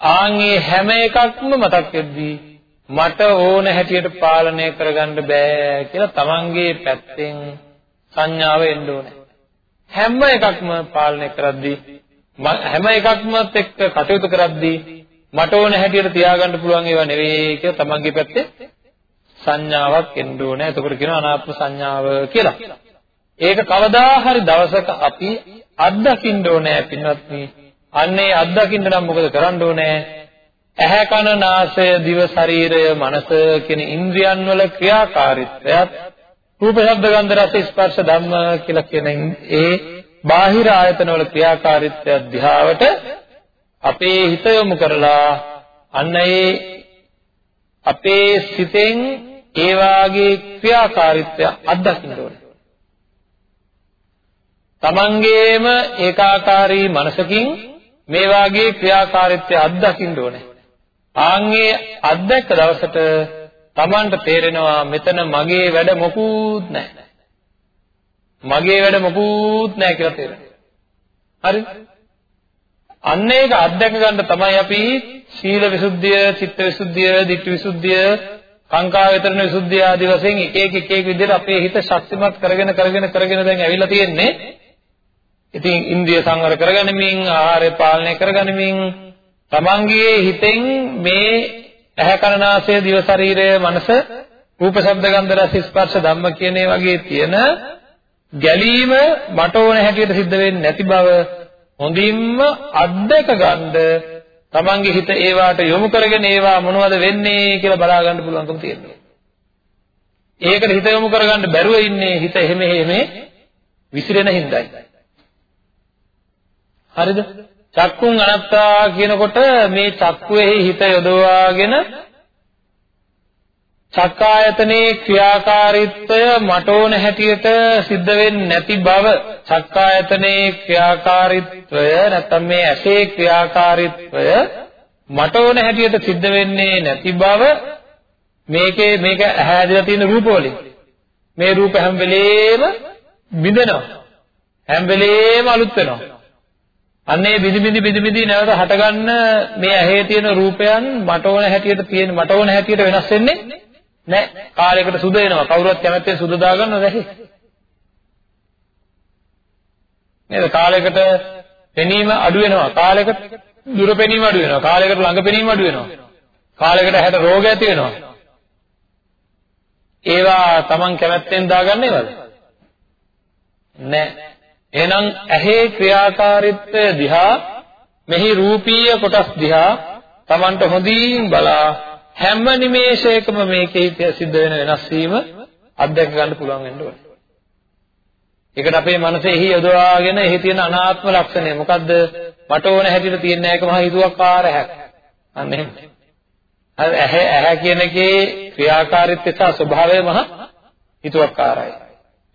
ආන්ගේ හැම එකක්ම මතක් වෙද්දී මට ඕන හැටියට පාලනය කරගන්න බෑ කියලා තමන්ගේ පැත්තෙන් සංඥාව එන්න ඕනේ. හැම එකක්ම පාලනය කරද්දී හැම එකක්ම එක්ක කටයුතු කරද්දී මට ඕන හැටියට තියාගන්න පුළුවන් ඒවා නෙවෙයි කියලා තමන්ගේ පැත්තේ සංඥාවක් එන්න ඕනේ. එතකොට කියනවා අනාත්ම සංඥාව කියලා. ඒක කවදා හරි දවසක අපි අත්දකින්න ඕනේ පින්වත්නි. අන්නේ අත්දකින්න නම් මොකද කරන්න ඕනේ? ඇහැ කන නාසය දිව ශරීරය මනස කියන ඉන්ද්‍රියන් වල ක්‍රියාකාරීත්වයත් රූප ශබ්ද ගන්ධ රස ස්පර්ශ ධම්ම කියලා කියන ඒ බාහිර ආයතන වල ක්‍රියාකාරීත්වය දිහාවට අපේ හිත යොමු කරලා අන්න ඒ අපේ සිතෙන් ඒ වාගේ ක්‍රියාකාරීත්වය අත්දකින්න ඕනේ. තමන්ගේම ඒකාකාරී මනසකින් මේ වාගේ ක්‍රියාකාරීත්වය අත්දකින්න ඕනේ. ආන්ගේ අත්දැක දවසට තමන්ට තේරෙනවා මෙතන මගේ වැඩ මොකුත් නැහැ. මගේ වැඩ මොකුත් නැහැ කියලා තේරෙනවා. හරිද? අන්න ඒක අත්දැක ගන්න තමයි අපි සීල විසුද්ධිය, චිත්ත විසුද්ධිය, ධිට්ඨි විසුද්ධිය, කාංකා වේතරණ විසුද්ධිය ආදී වශයෙන් එක එක එක එක විදිහට අපේ හිත ශක්තිමත් කරගෙන කරගෙන කරගෙන දැන් ඇවිල්ලා තියෙන්නේ. ඉතින් ඉන්ද්‍රිය සංවර කරගනිමින්, ආහාරය පාලනය කරගනිමින්, තමන්ගේ හිතෙන් මේ ඇහැ කන නාසය දිව ශරීරය මනස රූප ශබ්ද ගන්ධ රස ස්පර්ශ ධම්ම කියන ඒ වගේ තියෙන ගැලීම මට ඕන හැටියට සිද්ධ වෙන්නේ නැති බව හොඳින්ම අත්දැක ගන්න තමන්ගේ හිත ඒවාට යොමු කරගෙන ඒවා මොනවද වෙන්නේ කියලා බලා ගන්න පුළුවන්කම තියෙනවා. ඒකට හිත යොමු කරගන්න බැරුව ඉන්නේ හිත එහෙම එහෙම විසිරෙන හින්දායි. හරිද? චක්කුන් අනත්තා කියනකොට මේ චක්කුවේහි හිත යොදවාගෙන චක්කායතනේ ක්‍රියාකාරීත්වය මට ඕන හැටියට සිද්ධ වෙන්නේ නැති බව. චක්කායතනේ ක්‍රියාකාරීත්වය නැත්නම් මේ ඇසේ ක්‍රියාකාරීත්වය මට ඕන හැටියට සිද්ධ වෙන්නේ නැති බව මේකේ මේක ඇහැදලා තියෙන රූප වලින්. මේ රූප හැම වෙලේම බිඳෙනවා. හැම වෙලේම අලුත් වෙනවා. අන්නේ බිදි බිදි බිදි බිදි නැවත හටගන්න මේ ඇහි තියෙන රූපයන් මට ඕන හැටියට තියෙන මට ඕන හැටියට වෙනස් වෙන්නේ නැහැ. කාලයකට සුද වෙනවා. කවුරුත් කැමැත්තෙන් සුද දාගන්නවද ඇහි? නේද? කාලයකට පෙනීම අඩු වෙනවා. කාලයකට දුර පෙනීම අඩු වෙනවා. කාලයකට ළඟ පෙනීම අඩු වෙනවා. කාලයකට ඇහැට රෝග ඇති වෙනවා. ඒවා Taman කැමැත්තෙන් දාගන්නේවද? නැහැ. එහෙනම් ඇහි ක්‍රියාකාරීත්වය දිහා මෙහි රූපීය කොටස් දිහා Tamanට හොඳින් බලා හැම නිමේෂයකම මේකේ සිද්ධ වෙන වෙනස් වීම අත්දැක ගන්න පුළුවන් වෙන්න ඕනේ. ඒකට අපේ මනසෙහි යොදවාගෙන එහි තියෙන අනාත්ම ලක්ෂණය මොකද්ද? මට ඕන හැටියට තියෙන එක මහ හිතුවක්කාර හැක්. අන්න එහෙම. ඇහැ ඇහැ කියන එකේ ක්‍රියාකාරීත්වය සහ ස්වභාවය මහ හිතුවක්කාරයි.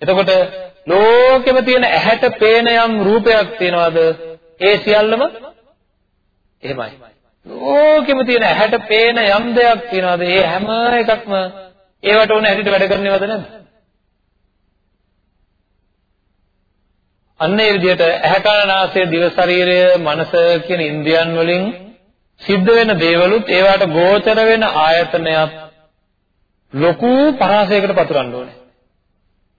එතකොට ලෝකෙම තියෙන ඇහැට පේන යම් රූපයක් තියනවාද? ඒ සියල්ලම එහෙමයි. ලෝකෙම තියෙන ඇහැට පේන යම් දෙයක් තියනවාද? ඒ හැම එකක්ම ඒවට ඕන හැටියට වැඩ කරන්නේවද නැද්ද? අන්න ඒ විදිහට ඇහැ කන නාසය දිව ශරීරය මනස කියන ඉන්ද්‍රියන් වලින් සිද්ධ වෙන දේවලුත් ඒවට ගෝචර වෙන ආයතනයක් ලොකු පරාසයකට පතුරන්න ඕනේ.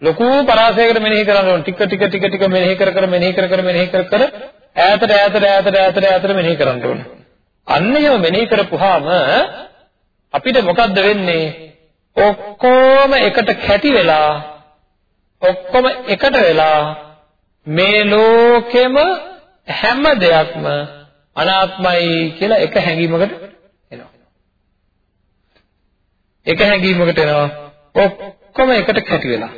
ලොකු පරාසයකට මෙනෙහි කරන්න ඕන. ටික ටික ටික ටික මෙනෙහි කර කර මෙනෙහි කර කර මෙනෙහි කර කර ඈතට ඈතට ඈතට ඈතට ඈතට මෙනෙහි කරන්න ඕන. අන්න එහෙම මෙනෙහි කරපුවාම අපිට මොකද්ද වෙන්නේ? ඔක්කොම එකට කැටි වෙලා ඔක්කොම එකට වෙලා මේ ලෝකෙම හැම දෙයක්ම අනාත්මයි කියලා එක හැඟීමකට එනවා. එක හැඟීමකට එනවා. ඔක්කොම එකට කැටි වෙලා.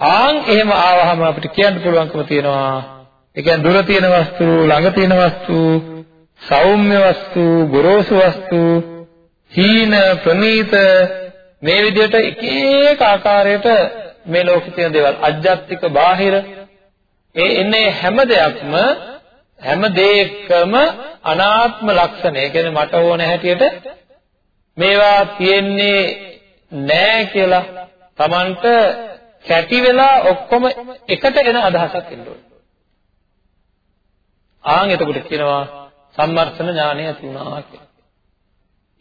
ආන් එහෙම ආවහම අපිට කියන්න පුළුවන්කම තියෙනවා ඒ කියන්නේ දුර තියෙන වස්තු ළඟ තියෙන වස්තු සෞම්‍ය වස්තු ගොරෝසු වස්තු හීන ප්‍රනීත මේ විදිහට එක එක ආකාරයට මේ ලෝකේ තියෙන දේවල් අජ්ජත්තික බාහිර ඒ එන්නේ හැම දෙයක්ම හැම දෙයකම අනාත්ම ලක්ෂණ. ඒ කියන්නේ මට ඕන හැටියට මේවා තියෙන්නේ නැහැ කියලා Tamanට කැටි වෙලා ඔක්කොම එකට එන අදහසක් එන්න ඕනේ. ආන් එතකොට කියනවා සම්මර්ෂණ ඥානය ඇති වුණා කියලා.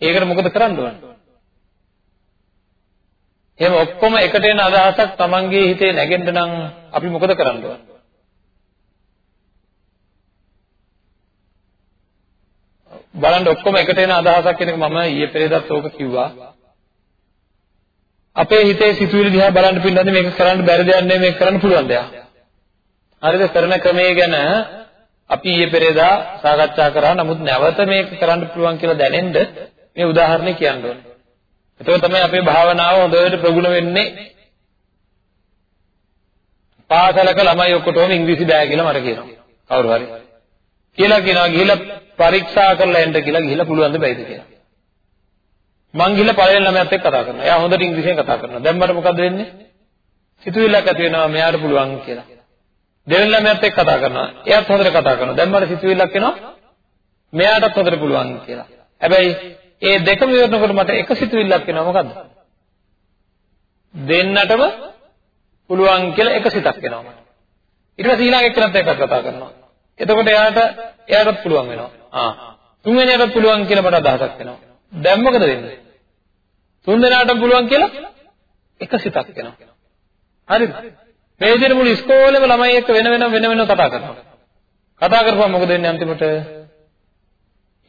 ඒකට මොකද කරන්න ඕනේ? එහෙම ඔක්කොම එකට එන අදහසක් Tamanගේ හිතේ නැගෙන්න නම් අපි මොකද කරන්න ඕනේ? බලන්න ඔක්කොම එකට එන අදහසක් කියන එක මම ඊයේ පෙරේදත් ඕක කිව්වා. අපේ හිතේ සිතුවිලි දිහා බලන්න පින්නන්නේ මේක කරන්න බැරි දෙයක් නෙමෙයි මේක කරන්න පුළුවන් දෙයක්. හරිද? කරන ක්‍රමයේ ගැන අපි ඊයේ පෙරේදා සාකච්ඡා කරා. නමුත් නැවත මේක කරන්න පුළුවන් කියලා දැනෙන්න මේ උදාහරණේ කියන්න ඕනේ. එතකොට තමයි අපේ භාවනාව හොඳට ප්‍රගුණ වෙන්නේ. පාසලක ළමයි ඔක්කොටම ඉංග්‍රීසි බෑ කියලා මට කියනවා. කවුරු හරි. කියලා කියනවා ගිහිල්ලා පරීක්ෂා කරලා එන්න කියලා ගිහිල්ලා පුළුවන් ද බැයිද කියලා. මං ගිහලා පළවෙනි ළමයාත් එක්ක කතා කරනවා. එයා හොඳට ඉංග්‍රීසියෙන් කතා කරනවා. දැන් මට මොකද වෙන්නේ? සිතුවිල්ලක් ඇති වෙනවා මෙයාට පුළුවන් කියලා. දෙවෙනි ළමයාත් එක්ක කතා කරනවා. එයාත් හොඳට කතා කරනවා. දැන් මට සිතුවිල්ලක් එනවා මෙයාටත් හොඳට පුළුවන් කියලා. හැබැයි ඒ දෙකම ඉවරනකොට මට එක සිතුවිල්ලක් එනවා මොකද්ද? දෙන්නටම පුළුවන් කියලා එක සිතක් එනවා මට. ඊට පස්සේ ඊළඟ එක්කනත් එක්ක කතා කරනවා. එතකොට එයාට එයාටත් පුළුවන් වෙනවා. ආ තුන්වෙනියටත් පුළුවන් කියලා මට අදහසක් එනවා. දැන් මොකද වෙන්නේ? තුන් දෙනාටම පුළුවන් කියලා එක සිතක් එනවා. හරිද? මේ විදිහට මුළු ඉස්කෝලේම ළමයි එක්ක වෙන වෙනම වෙන වෙනම කතා කරනවා. කතා කරපුවම මොකද වෙන්නේ අන්තිමට?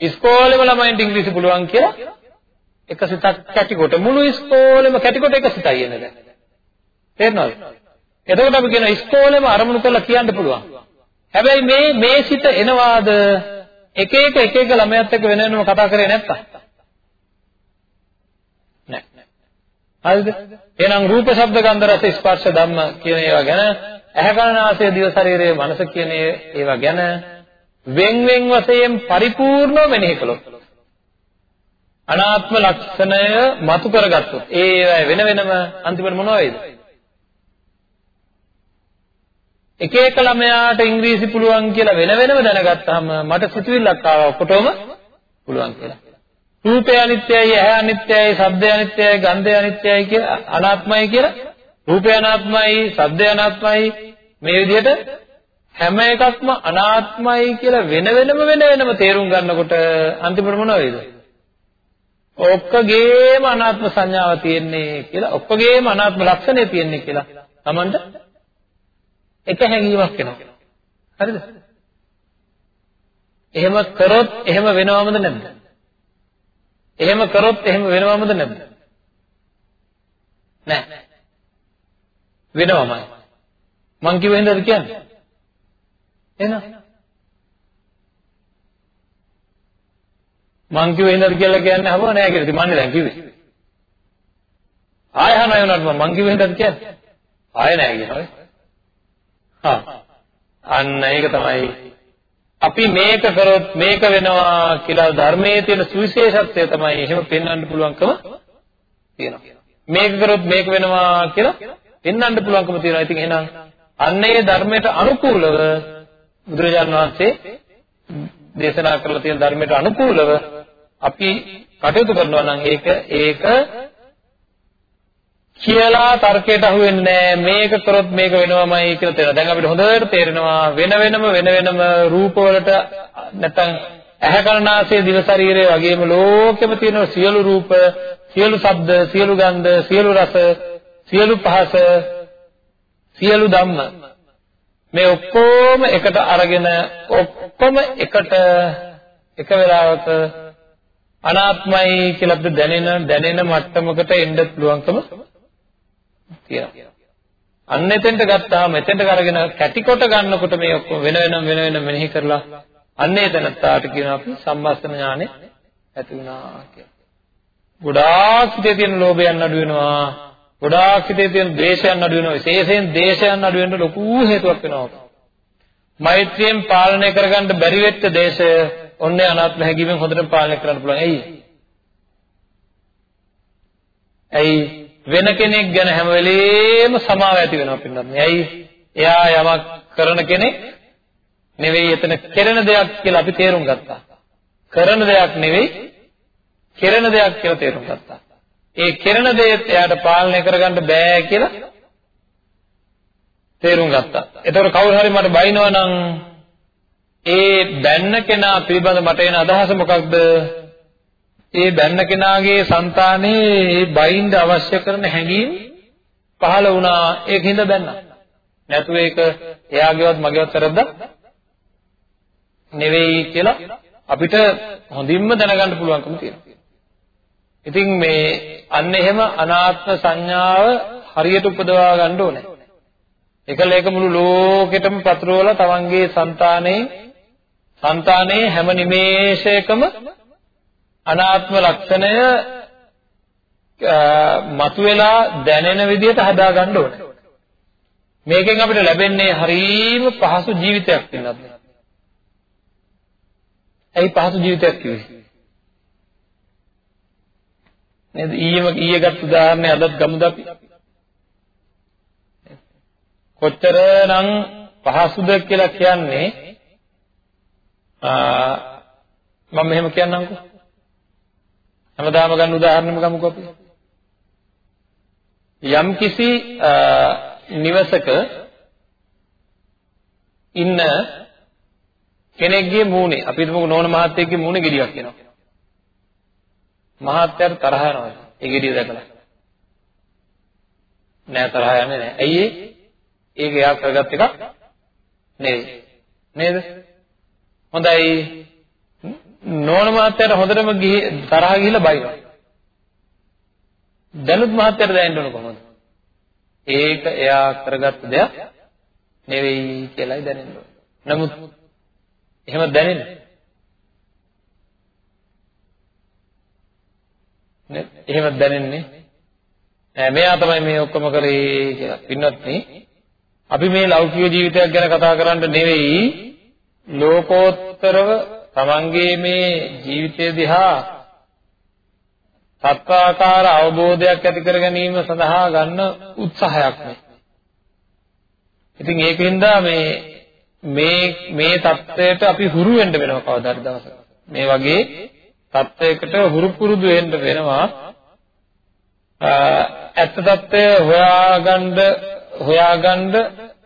ඉස්කෝලේම ළමයින්ට ඉංග්‍රීසි පුළුවන් කියලා එක සිතක් කැටිකොට මුළු ඉස්කෝලේම කැටිකොට එක සිතයි එන්නේ දැන්. තේරෙනවද? එතකොට අපි කියන ඉස්කෝලේම අරමුණු කරලා කියන්න පුළුවන්. හැබැයි මේ මේ සිත එනවාද එක එක එක එක ළමයාත් එක්ක වෙන වෙනම කතා කරේ නැත්තම්? හරිද? එහෙනම් රූප, ශබ්ද, ගන්ධ, රස, ස්පර්ශ, ධම්ම කියන ඒවා ගැන ඇහැ කන නාසය දිව ශරීරය මනස කියන ඒවා ගැන වෙන් වෙන් වශයෙන් පරිපූර්ණව මෙනෙහි කළොත් අනාත්ම ලක්ෂණය මතු කරගත්තොත් ඒ වෙන වෙනම අන්තිමට මොනව වෙයිද? එක එක ළමයාට ඉංග්‍රීසි පුළුවන් කියලා වෙන වෙනම දැනගත්තාම මට සිතුවිල්ලක් ආවා ඔක්කොටම පුළුවන් කියලා. රූපය අනිත්‍යයි, ඇහැ අනිත්‍යයි, ශබ්දය අනිත්‍යයි, ගන්ධය අනිත්‍යයි කියලා අනාත්මයි කියලා රූපය අනාත්මයි, ශබ්දය අනාත්මයි මේ විදිහට හැම එකක්ම අනාත්මයි කියලා වෙන වෙනම වෙන වෙනම තේරුම් ගන්නකොට අන්තිමට මොනව වෙයිද? ඔක්කොගේම අනාත්ම සංඥාව තියෙන්නේ කියලා ඔක්කොගේම අනාත්ම ලක්ෂණය තියෙන්නේ කියලා Tamanට එක හැඟීමක් එනවා. හරිද? එහෙම කරොත් එහෙම වෙනවමද නැද්ද? එහෙම කරොත් එහෙම වෙනවමද නැද්ද? නෑ. වෙනවමයි. මං කිව්ව හින්දාද කියන්නේ? එහෙනම් මං කිව්ව හින්දාද කියලා කියන්නේ අහුව නෑ කියලා. ඉතින් මන්නේ දැන් කිව්වේ. ආය අහන අය උනත් මං කිව්ව හින්දාද කියන්නේ? ආය නෑ කියනවා. හා අන්න ඒක තමයි අපි මේක කරොත් මේක වෙනවා කියලා ධර්මයේ තියෙන සුවිශේෂත්වය තමයි එහෙම පෙන්වන්න පුළුවන්කම තියෙනවා. මේක කරොත් මේක වෙනවා කියලා පෙන්වන්න පුළුවන්කම තියෙනවා. ඉතින් එහෙනම් අන්න ඒ ධර්මයට අනුකූලව බුදුරජාණන් වහන්සේ දේශනා කරලා තියෙන ධර්මයට අනුකූලව අපි කටයුතු කරනවා නම් ඒක ඒක කියලා තර්කයට අහු වෙන්නේ මේක කරොත් මේක වෙනවමයි කියලා තේරෙනවා. දැන් අපිට හොඳට තේරෙනවා වෙන වෙනම වෙන වෙනම රූපවලට නැත්නම් ඇහැ කනනාසය දිව ශරීරය වගේම ලෝකෙම තියෙන සියලු රූප, සියලු ශබ්ද, සියලු ගන්ධ, සියලු රස, සියලු පහස, සියලු ධම්ම මේ ඔක්කොම එකට අරගෙන ඔක්කොම එකට එක වෙලාවක අනාත්මයි කියලා අපිට දැනෙන දැනෙන මට්ටමකට එන්න පුළුවන්කම තියෙනවා. අන්න එතෙන්ට ගත්තාම එතෙන්ට අරගෙන කැටි කොට ගන්නකොට මේ ඔක්කොම වෙන වෙනම වෙන වෙනම මෙනෙහි කරලා අන්න එතනත්තාට කියනවා අපි සම්මස්තන ඥානෙ ඇති වුණා කියලා. ගොඩාක් හිතේ තියෙන ලෝභයන් අඩු වෙනවා. ගොඩාක් හිතේ තියෙන ද්වේෂයන් අඩු වෙනවා. විශේෂයෙන් ද්වේෂයන් අඩු වෙන්න ලොකු හේතුවක් වෙනවා. මෛත්‍රියෙන් පාලනය කරගන්න බැරි වෙච්ච දේශය ඔන්නේ අනාත්ම හැඟීමෙන් හොඳට පාලනය කරන්න පුළුවන්. ඇයි? ඇයි වෙන කෙනෙක් ගැන හැම වෙලේම සමාව ඇති වෙනවා පින්නත්. ඇයි? එයා යමක් කරන කෙනෙක් නෙවෙයි එතන කෙරෙන දෙයක් කියලා අපි තේරුම් ගත්තා. කරන දෙයක් නෙවෙයි කෙරෙන දෙයක් කියලා තේරුම් ගත්තා. ඒ කෙරෙන දේත් එයාට පාලනය කරගන්න බෑ කියලා තේරුම් ගත්තා. එතකොට කවුරු හරි මට බයිනවා නම් ඒ බැන්න කෙනා පිළිබඳ මට එන අදහස මොකක්ද? ඒ බැන්න කෙනාගේ సంతානේ ඒ බයින්ද අවශ්‍ය කරන හැඟීම් පහළ වුණා. ඒකින්ද බැන්නා. නැතු ඒක එයාගේවත් මගේවත් වැරද්දක් නෙවෙයි කියලා අපිට හොඳින්ම දැනගන්න පුළුවන්කම තියෙනවා. ඉතින් මේ අන්න එහෙම අනාත්ම සංඥාව හරියට උපදවා ගන්න ඕනේ. එකල එක මුළු ලෝකෙටම පතරවලා තමන්ගේ సంతානේ సంతානේ හැම නිමේෂයකම අනාත්ම ලක්ෂණය මතුවලා දැනෙන විදිහට හදා ගන්න ඕනේ. මේකෙන් අපිට ලැබෙන්නේ හරීම පහසු ජීවිතයක් වෙනත්. ඇයි පහසු ජීවිතයක් කිව්වේ? නේද? ඊයේම ඊයේ ගත්ත උදාහරණය අදත් ගමුද අපි? කොච්චරනම් පහසුද කියලා කියන්නේ මම මෙහෙම කියන්නම්කෝ. හැමදාම ගන්න උදාහරණෙම ගමුකෝ අපි. යම් කිසි නිවසක ඉන්න කෙනෙක්ගේ මූණේ අපි හිතමු නෝන මහත්තයෙක්ගේ මූණේ ගෙඩියක් එනවා. මහත්තයාට තරහ යනවා. ඒ ගෙඩිය දැකලා. නෑ තරහ යන්නේ නෑ. ඇයි ඒ? ඒක එයා කරගත් එකක් නෙවෙයි. නේද? හොඳයි. නෝන මහත්තයාට හොඳටම තරහ ගිහිල්ලා බයිනවා. දැනුත් මහත්තයාට දැනෙන්න ඕන කොහොමද? ඒක එයා කරගත්ත දෙයක් නෙවෙයි කියලායි දැනෙන්න ඕන. නමුත් එහෙම දැනෙන්නේ නේ? එහෙම දැනෙන්නේ නෑ. මෙයා තමයි මේ ඔක්කොම කරේ කියලා. පින්වත් අපි මේ ලෞකික ජීවිතයක් ගැන කතා කරන්න නෙවෙයි ලෝකෝත් ලෝකෝත්තරව තමන්ගේ මේ ජීවිතය දිහා තත්ත්වාකාර අවබෝධයක් ඇති කර ගැනීම සඳහා ගන්න උත්සාහයක් මේ. ඉතින් ඒකෙන්ද මේ මේ මේ தත්ත්වයට අපි හුරු වෙන්න වෙනවා කවදා හරි දවසක. මේ වගේ தත්ත්වයකට හුරු පුරුදු වෙන්න වෙනවා. ඇත්ත தත්ත්වය හොයාගන්න හොයාගන්න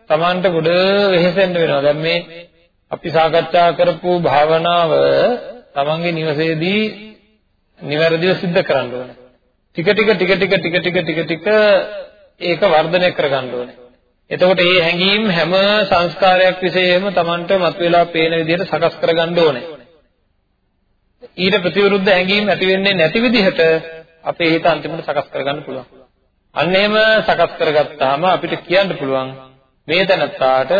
Tamanට ගොඩ වෙහෙසෙන්න වෙනවා. දැන් මේ අපි සාකච්ඡා කරපු භාවනාව Tamanගේ නිවසේදී નિවැරදිව සිද්ධ කරන්න ඕනේ. ටික ටික ටික ටික ටික ටික ටික ටික ඒක වර්ධනය කරගන්න ඕනේ. එතකොට මේ හැඟීම් හැම සංස්කාරයක් විශේෂයෙන්ම Tamanට මතුවලා පේන විදිහට සකස් කරගන්න ඕනේ. ඊට ප්‍රතිවිරුද්ධ හැඟීම් ඇති වෙන්නේ නැති විදිහට අපේ හිත අන්තිමට සකස් කරගන්න පුළුවන්. අන්න එහෙම සකස් කරගත්තාම අපිට කියන්න පුළුවන් මේ තැනත්තාට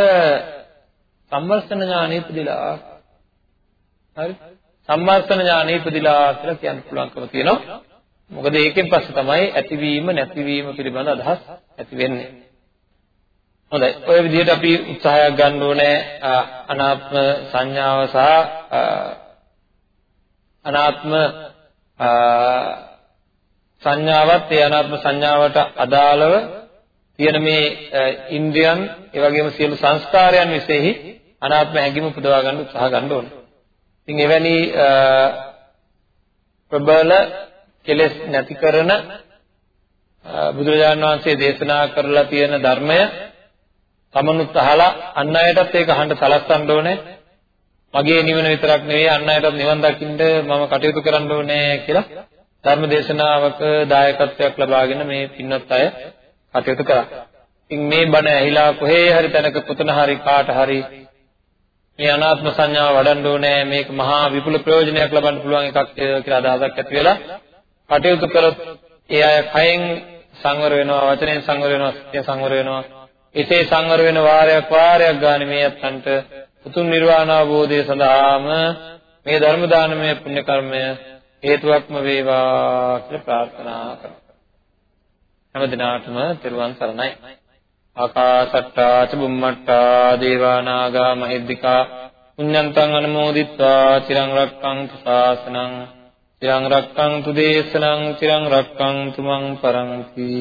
සම්මර්ෂණ ඥානෙ ඉපදිලා හරි සම්මර්ෂණ ඥානෙ ඉපදිලා කියලා කියන්න පුළුවන්කම තියෙනවා. මොකද ඒකෙන් පස්සේ තමයි ඇතිවීම නැතිවීම පිළිබඳ අදහස් ඇති වෙන්නේ. හොඳයි. ඔය විදිහට අපි උත්සාහයක් ගන්න ඕනේ අනාත්ම සංඥාව සහ අනාත්ම සංඥාවත් ඒ අනාත්ම සංඥාවට අදාළව තියෙන මේ ඉන්ද්‍රියන් ඒ වගේම සියලු සංස්කාරයන් විශේෂෙහි අනාත්ම හැඟීම උපදවා ගන්න උත්සාහ ගන්න ඕනේ. ඉතින් එවැනි ප්‍රබල කෙලෙස් නැති කරන බුදුරජාණන් වහන්සේ දේශනා කරලා තියෙන ධර්මය තමනුත් අහලා අන් අයටත් ඒක අහන්න සලස්වන්න ඕනේ. මගේ නිවන විතරක් නෙවෙයි අන් අයටත් නිවන් දකින්න මම කටයුතු කරන්න ඕනේ කියලා ධර්ම දේශනාවක දායකත්වයක් ලබාගෙන මේ පින්වත් අය කටයුතු කරා. ඉතින් මේ බණ ඇහිලා කොහේ හරි තැනක පුතන හරි කාට හරි මේ අනාත්ම සංඥාව වඩන්න ඕනේ මේක මහා විපුල ප්‍රයෝජනයක් ලබන්න පුළුවන් එකක් කියලා අදහසක් ඇති වෙලා කටයුතු කළොත් ඒ අය කයෙන් සංවර වෙනවා වචනයෙන් සංවර වෙනවා සිතෙන් සංවර වෙනවා එසේ සංවර වෙන වාරයක් වාරයක් ගානේ මේ අත්තන්ට උතුම් නිර්වාණ අවබෝධය සඳහාම මේ ධර්ම දානමය පුණ්‍ය කර්මය හේතුවක්ම වේවා කියලා ප්‍රාර්ථනා කරමු. හැම දිනාටම තෙරුවන් සරණයි. ආකාසට්ටා ච බුම්මට්ටා දේවා නාග මහිද්దికා පුඤ්ඤන්තං අනුමෝදිත්වා චිරං රක්ඛන්තු ශාසනං චිරං රක්ඛන්තු දේශනං චිරං රක්ඛන්තු මං පරන්ති